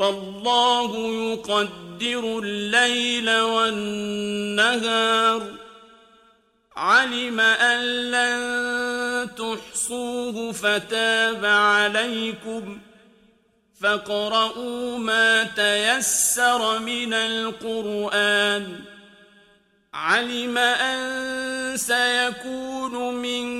والله يقدر الليل والنهار. علم أن لن تحصوه فتاب عليكم. فاقرؤوا ما تيسر من القرآن. علم أن سيكون منكم